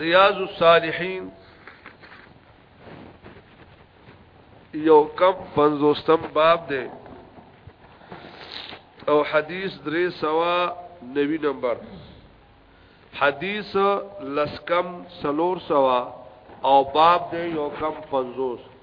ریاض الصالحین یو کم پنځوستم باب دی او حدیث درې سوا نوی نمبر حدیث لسکم سلور سوا او باب دی یو کم پنځوست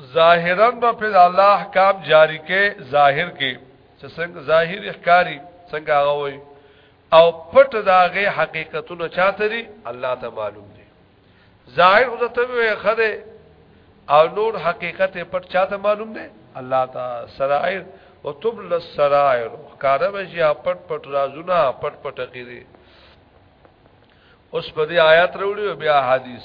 ظاهرا به په الله احکام جاری کې ظاهر کې چې څنګه ظاهر احکاری څنګه هغه وي او پټ داغه حقیقتونه چاته دي الله ته معلوم دي ظاهر خو ته وي خره او نور حقیقت پټ چاته معلوم دي الله ته سرائر او تبل السرائر کاره به یا پټ پټ رازونه پټ پټ کړي اوس په دې آیات وروړي بیا حدیث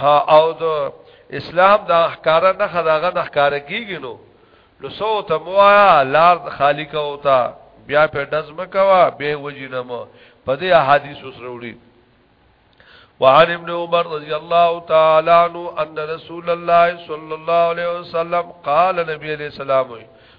ها او د اسلام د احکار نه خداغه نه احکار کیږي نو نو سو ته موایا لار خالی کا ہوتا بیا په دزم کوا به وجینم په دې احادیث سره وړي وعن ابن عمر رضی الله تعالی عنہ ان رسول الله صلی الله علیه وسلم قال نبی علیہ السلام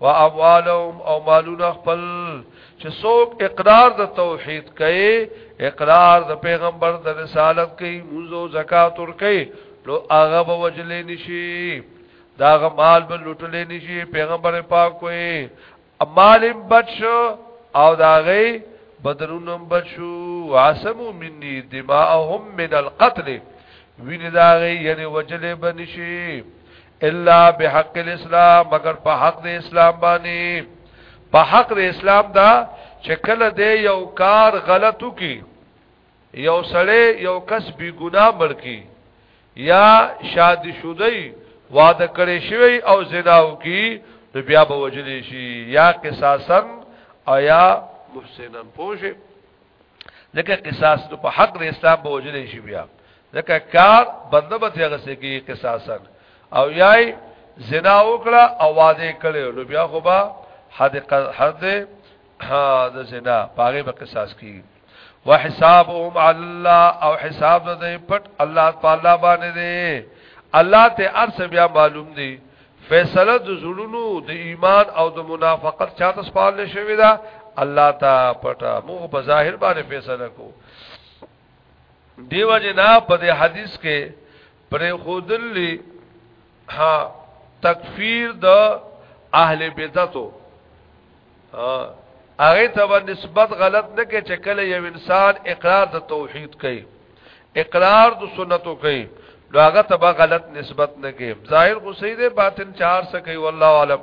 و اموالهم او مالون خپل چې څوک اقرار د توحید کوي اقرار د پیغمبر د رسالت کوي موزو زکات ور کوي نو هغه به وجلې نشي داغه مال به لټلې نشي پیغمبر پاک کوي مال بچ او داغه بدرونم بچو عاصمو مني دماءهم من القتل ویني داغه یعنی وجلې بنشي الا بحق الاسلام مگر په حق د اسلام باندې په حق د اسلام دا چې کله دی یو کار غلطو کی یو سړی یو کس بی ګناه مړ کی یا شادي شودی واده کړی شوی او زناو کی نو بیا به وجل شي یا قصاصن او یا محسنن پوجي لکه قصاص نو په حق د اسلام به وجل شي بیا ځکه کار بنده به څنګه سکی قصاصا او یای زنا وکړه او واده کړي نو بیا خو به حد حد د زنا پاره به قصاص کی وحسابهم علی الله او حساب د پټ الله تعالی باندې دی الله ته ارس بیا معلوم دی فیصله د زړونو د ایمان او د منافقت چاته سپارل شوی دا الله ته پټه موږ په ظاهر باندې فیصله کو دیو جنا په دې حدیث کې پر خودل ها تکفیر د اهل بدعتو هغه ته په نسبت غلط نه کې چې کله یو انسان اقرار د توحید کوي اقرار د سنتو کوي نو هغه ته غلط نسبت نه کې ظاهر غصې دې باطن چار سکه والله علم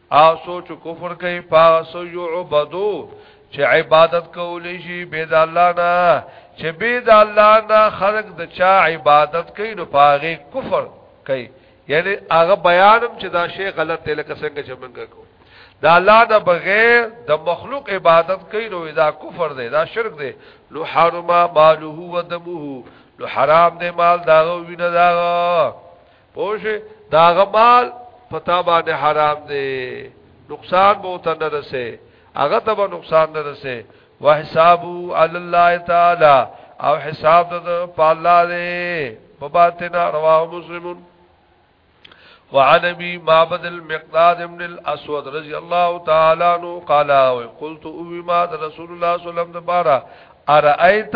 آسو چې کفر کوي پاسو یعبدو چې عبادت کولی شي به د الله نه چې به د الله نه خلق د چا عبادت کوي نو پاغه کفر کوي یعنی هغه بیانم چې دا شی غلط دی لکه څنګه چې موږ کو دا الله د بغیر د مخلوق عبادت کوي نو دا کفر دی دا شرک دی لو حرم ماله و دمه لو حرام دی مال دا وینه دا پوشه دا غمال پتا باندې حرام دی نقصان به ته نه رسې هغه ته به نقصان نه رسې وحسابو علی الله تعالی او حساب د په الله دی په باطن رواه مسلمون وعن ابي معبد المقداد ابن الاسود رضی الله تعالی عنہ قال قلت او ما رسول الله صلی الله علیه وسلم دبارا ارایت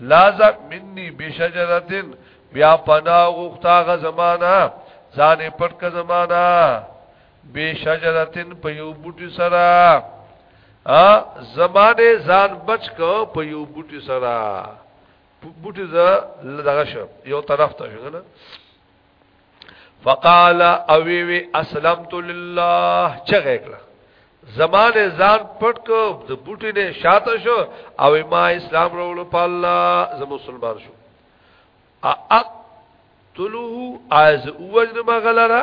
لازق مني بشجرتن بیا پنا غوختا غ زمانہ ځانې پټ کا زمانہ بشجرتن په یو بوټي سره ا زمانه ځان بچ کو په یو بوټي سره بوټي ز لږه شو یو طرف ته شو نه فقال او وی وی اسلمت لله چغه کړه زمانه ځان پټ کو د بوټي نه شاته شو او ما اسلام وروړ په الله زم مسلمان شو اقتلوه از اوجن مغلره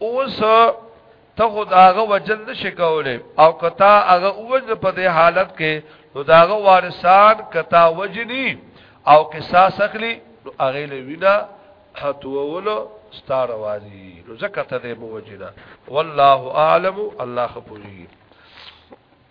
اوس ته خو داغه وجل نشي کوله او کتا هغه وجل په دې حالت کې نو داغه وارثان کتا وجني او قصاص اخلي نو هغه له وینا حتوولو ستار وادي نو زکه ته دې بو وجنا والله اعلم الله خپوي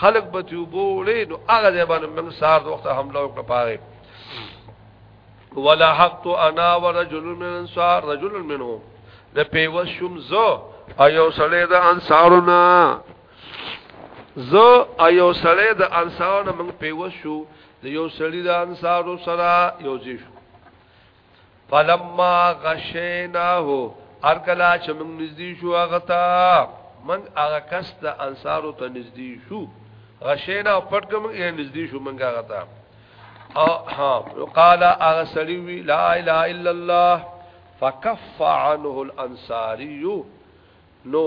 خلق به تیوبولې نو هغه ځای باندې موږ سار د وخت حمله وکړه پاره ولا حقت انا ورجل من انصار رجل منهم د پیوس شوم زو ایو سړی د انصارنا زو ایو سړی د انصارنا موږ پیوس شو د یو سړی د انصارو سره یو ځی شو فلما غشیناه ارکلا چې موږ نږدې شو هغه ته موږ هغه کس ته انصارو ته نږدې شو غشینا پټ کوم یې نږدې شو موږ هغه ته او ها قال هغه سړی وی لا اله الا الله فكف عنه الانصاري نو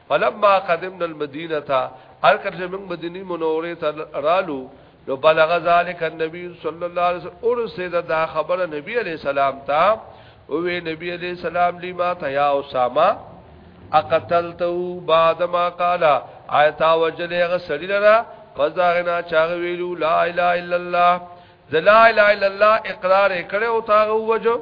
فلما قدمنا المدینه هر کله چې موږ مدینه منوره ته رالو نو بلغ ذالک النبی صلی الله علیه وسلم اور سید دا خبره نبی علیہ السلام تا او وی نبی علیہ السلام لی ما تا یا اسامه اقتلته بعد ما قال آیت وجل غ سړی لرا فزاغنا چاغ ویلو لا اله الا الله لا اله الا الله اقرار کړه او تا وجو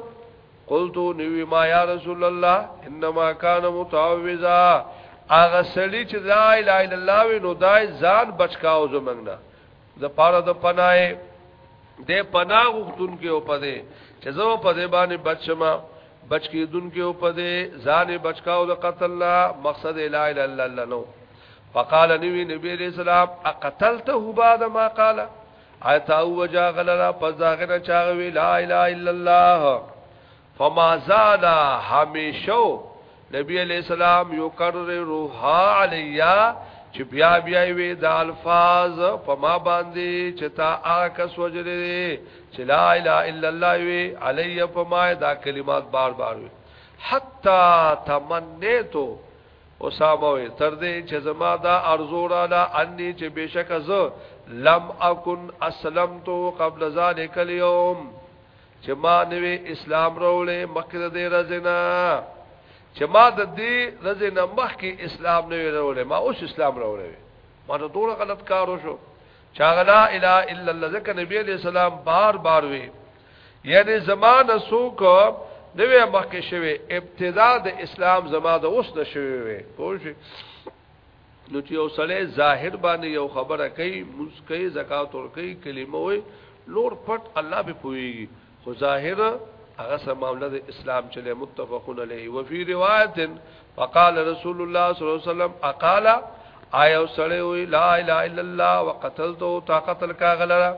قلت نوی ما یا رسول الله انما کان متعوذا اغه سړی چې لا اله الا الله وی نو دای ځان بچکاو زمنګ نه د پاره د پناه د پناه غوښتون کې او پدې چې زو پدې باندې بچما بچ کې دن کې او پدې ځان بچکاو د قتل لا مقصد لا اله الا الله نو فقال نبی نبی علیہ السلام اقتلته بعد ما قال اتا وجا غلرا پس داغنا چاغوی لا اله الا الله فما زال همیشو نبی علیہ السلام یکررها علیا چې بیا بیا وی د الفاظ په ما باندې چې تا آکس وجلې چې لا اله الا الله وی علی په ما دا کلمات بار بار وی حتا تمنیتو اسامه وی تر دې چې زما دا ارزو را لا انی چې بشک زه لم اكن اسلمت قبل ذلك اليوم چې ما نوې اسلام راولې مکه دې رزنا چې ما د دې رزنا مخ کې اسلام نوې راولې ما اوس اسلام راولې ما ته ټول غلط کار وشو چاغلا الا الا الله ذکر نبی علیہ السلام بار بار وی یعنی زمانه سوک نوې مخکې شوی ابتدا د اسلام زما د اوس نه شوی وي پوه شئ نو چې یو سړی ظاهر باندې یو خبره کوي موس کوي زکات ور کوي کلمه وي نور پټ الله به پويږي خو ظاهر هغه سم معاملې د اسلام چې متفقون علیه او فی روایت فقال رسول الله صلی الله علیه وسلم اقال آیا سړی وی لا اله الا الله وقتلته تا قتل کا غلره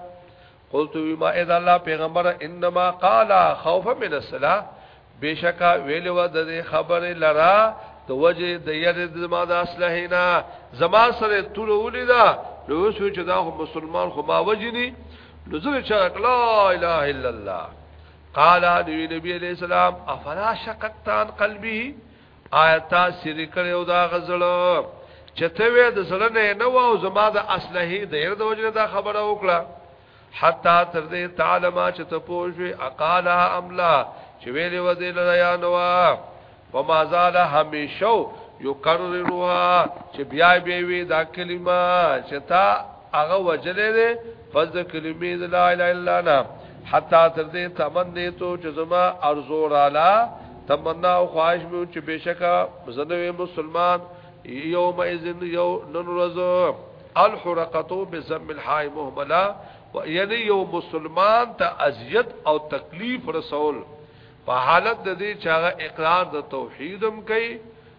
قلت ما اذا الله پیغمبر انما قال خوف من الصلاه بشکا ویل و د خبره لرا د وجه د ير د ما د اصلحینا زما سره تور ولیدا نو وسو چې دا مسلمان خو ما وجني نو زه چې لا اله الا الله قال نبی علیہ السلام افلا شققتان قلبی آیا تاسو ریکړې او دا غزلو چې ته وې د زړه نه نه و او زما د اصله د ير د وجنه دا خبره وکړه حتا تر دې تعالی ما چې ته پوښوي اقالا املا چې ویلې و دې لره یا نو په ما زال همیشو یو کرروا چې بیا به وی دا کلمه چې تا هغه وجلې پس د کلمې د لا اله الا نه حتا تر دې تمنې ته چې زما ارزو رالا تمنا او خواهش مې چې بشکا زنوې مسلمان یوم اذن یو نن ورځ الحرقتو بزم الحاء مهمله یعنی یو مسلمان ته اذیت او تکلیف رسول په حالت د دې چې هغه اقرار د توحیدم کوي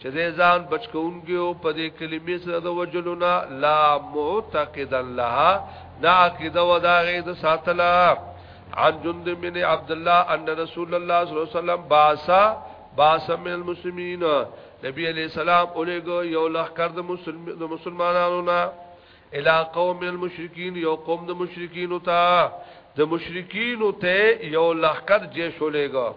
چې دې ځان بچکونګي او په دې کلمې سره د وجلونا لا معتقدا لها دا عقیده و دا غي د ساتلا عن جند بن عبد الله ان رسول الله صلی الله علیه وسلم باسا باسا من المسلمین نبی علیہ السلام اولیګو یو لخ کر د مسلم د مسلمانانو نه الی قوم المشرکین یو قوم د مشرکین او تا د مشرکین ته یو لخ کر جیش اولیګو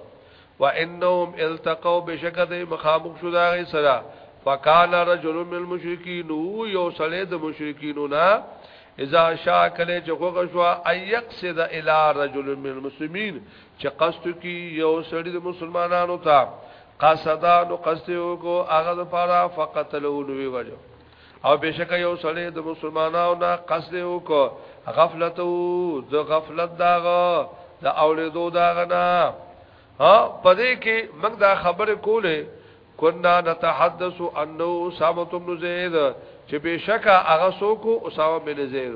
وانهم التقوا بشکد مخامخ شو دا غي سرا فکان رجل من المشرکین یو سړی د مشرکینو نا اذا شاء کله چې خوغه شو ايقصد الى رجل من المسلمین چې قصد کی یو سړی د مسلمانانو ته قصدا نو قصد یو کو هغه لپاره فقط له نوې وجه او بشک یو سړی د مسلمانانو نه قصد وکړه غفلت او د غفلت داغه د اولیدو داغه نه ها پدې کې موږ دا خبره کوله کنا نتحدث انه اسامه بن زید چې بشک هغه سوکو اسامه بن زید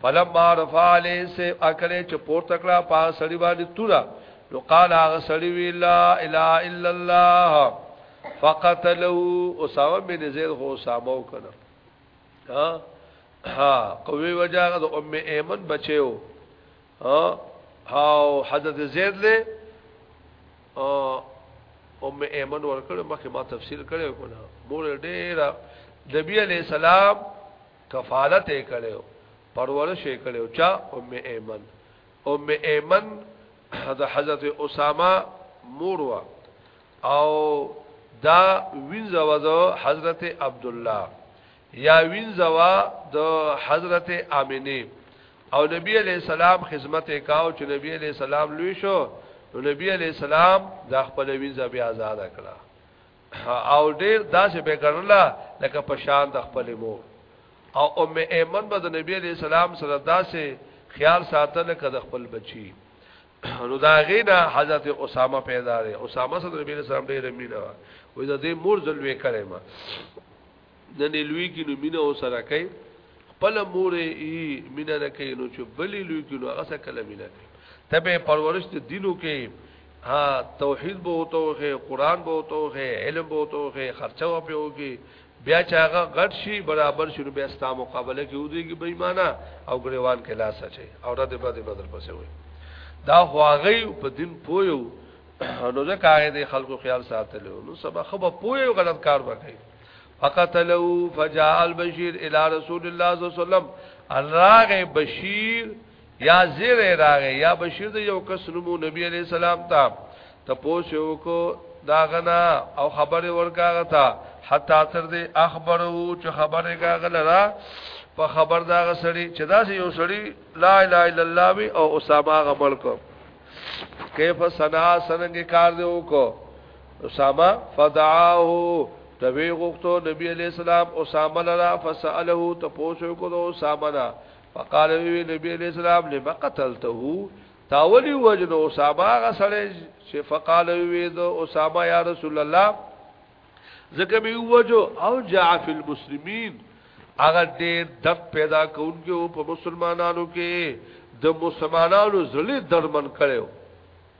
فلما رفع علی سے اکلے چ پور تکلا پا سړی باندې تورا نو قال هغه سړی وی لا اله الا الله فقتلو اسامه بن زید خو اسامه وکړه ها ها قوی وجاغه د ام ایمن بچیو ها او حضرت زید له ام ایمن ورکړ مخه ما تفسیر کړو کنه مور ډیر نبی علی السلام کفالت یې کړو پرورش یې کړو چا ام ایمن ام ایمن د حضرت اسامه مور وا او دا وینځوا د حضرت عبد الله یا وینځوا د حضرت امینه او نبی علی السلام خدمت کاو چې نبی علی السلام لوی شو نو نبی علی السلام دا خپل وینځه بیا آزاد کړه او ډیر داسې به ګڼله لکه په شان د خپل مو او ام ایمن به د نبی علی السلام سره داسې خیال ساتل کړه د خپل بچی نو دا غینا حضرت اسامه پیدا دی اسامه صدر نبی صلی الله علیه وسلم ډیر مینه وای دا دې مور زلوې کړې ما نن لوی کې نو مینه وسره کوي خپل مور یې مینه نه کوي نو چې بلې لوی کې نو هغه څه کله مینه کوي تبه پرورش ته دینو کې ها توحید به وته وخه قران به وته وخه علم به وته وخه خرچه به وکي بیا چې هغه غټ شي برابر شي نو بیا ستا مقابله کې ودیږي بې ایمانه او ګریوان کې لاس اچي او رد بد بدر پسې وي دا خواغي په دین پویو نو ځکه هغه د خلکو خیال ساتلو نو سبا خو به پویو غلط کار وکړي فقتلو فجاء البشير الى رسول الله صلی الله علیه وسلم الراغ بشیر یا زیر راغه یا بشیر د یو کس نومو نبی علی السلام ته تپوسو کو دا غنا او خبره ورکاغه تا حتا تر دې اخبرو چې خبره کاغه لرا په خبر دا غسړي چې دا یو سړی لا اله الا الله وی او اسامه غمل کو کیف سنا سننګ کار دی وکړو اسامه فدعاه دوی غوښتو نبی علیہ السلام اسامه لرا فسأله تپوسو کو دو اسامه فقال وی نبی علیہ السلام لما قتلته تاولی وجن اسامه غسړې چې فقال وی د اسامه یا رسول الله زکه به وجو او جاء فی المسلمین هغه ډېر درد پیدا کوونکی او په مسلمانانو کې د مسلمانانو زړه درمن کړو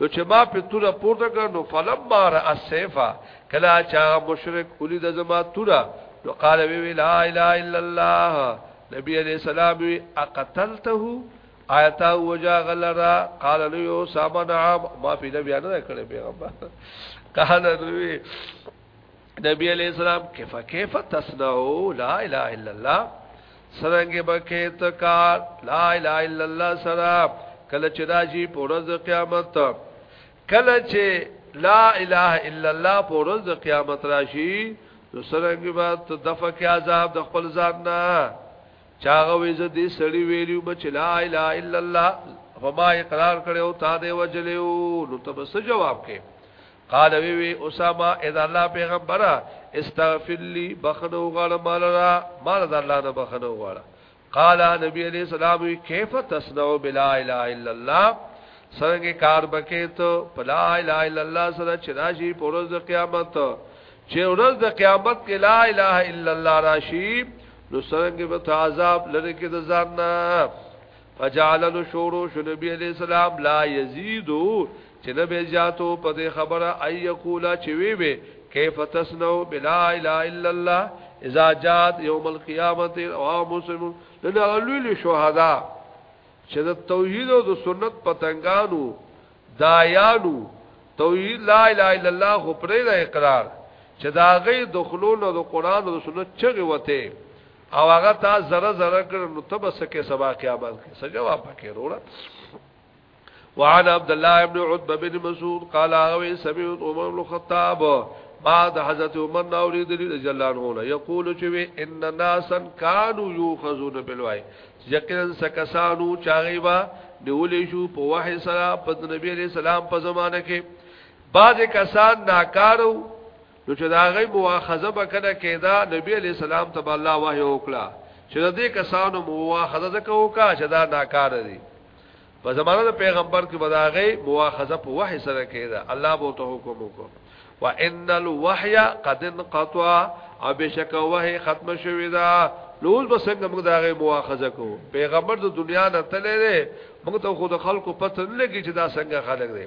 نو چې ما په توره پورته کړ نو فلم ما را السيفا کلا چا مشرک اولی د زما توره نو قال وی وی لا اله الا الله نبی علیہ السلام وی اقتلته آیت وجا غلرا قال له یو سامان عام ما فی نبی نه کړه پیغمبر قال نو نبی علیہ السلام کیف کیف تصنعو لا الہ الا اللہ سرنگ بکیت کار لا الہ الا اللہ سراب کله چې راځي په ورځ قیامت کله چې لا اله الا الله په ورځ قیامت راشي نو سرنګ به دفع کې عذاب د خپل ځان نه چاغه وې زه دې سړی ویلو بچ لا اله الا الله فما اقرار کړو تا دې وجلو نو تب څه جواب کې قال وی وی اسامه اذا الله پیغمبره استغفر لي بخنو غړ مال را مال د الله نه بخنو غړ قال نبی علیہ السلام کیف تصنع بلا اله الا الله څنګه کار بکې ته بلا اله الا الله سره چرایشی پرز د قیامت چې ورځ د قیامت کې لا اله الا الله راشي نو څنګه به عذاب لری کې د ځان نه فجعل نو شورو شو نبی علیہ السلام لا یزیدو چې نه به زیاتو په دې خبره ای یقولا چې وی وی کیف تسنو بلا الا الا الله اذا جاءت يوم القيامه او مسلم لنا علول شهدا چې د توحید او د سنت پتنګانو دایانو توحید لا اله الا الله خو پرې اقرار چې دا غي دخلون او د قران او د سنت چغه وته او هغه تا زره زره کړ نو تب سکه سبا قیامت کې څه جواب پکې وروړه وعن عبد الله ابن عتبه بن مسعود قال اوي سمعت عمر بن الخطاب بعد حضرت عمر ناوری دلی رضی الله عنه له یقول چوي ان ناسا كانوا يؤخذون بالوای یقینا سکسانو چاغي وا نیولې شو په وحي سره په نبی عليه السلام په زمانه کې بعض کسان ناکارو نو چې دا غي مواخذه بکنه کېدا نبی علی السلام ته الله وحی وکړه چې د دې کسانو مواخذه ځکه وکړه چې دا ناکار دي په زمانه د پیغمبر کې بداغي مواخذه په وحی سره کېدا الله به ته حکم وکړه وان الوحي قد انقطع او بشک وحی ختم شوی دا لوز بسنګ موږ دا غي مواخذه کو پیغمبر د دنیا نه تللی موږ ته خود خلکو پته نه لګی چې دا څنګه خلک دي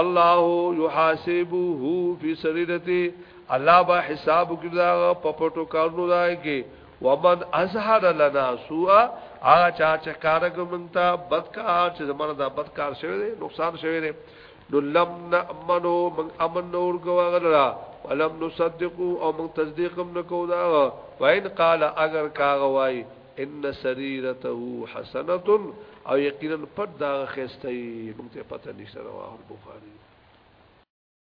الله يحاسبه في سريرته الله با حساب کړه په پټو کارونو دای کې ومن ازهر لنا سوء هغه چا چې کار کومتا بدکار چې زمره دا بدکار شوی دی نقصان شوی دی نو لم نأمنو من امن نور گواغلرا ولم نصدقو او من تصدیقم نکو دا وین قال اگر کاغوائی ان سريرته حسنه او یقینا پد دا خسته مونږ ته پته نشته رواه البخاری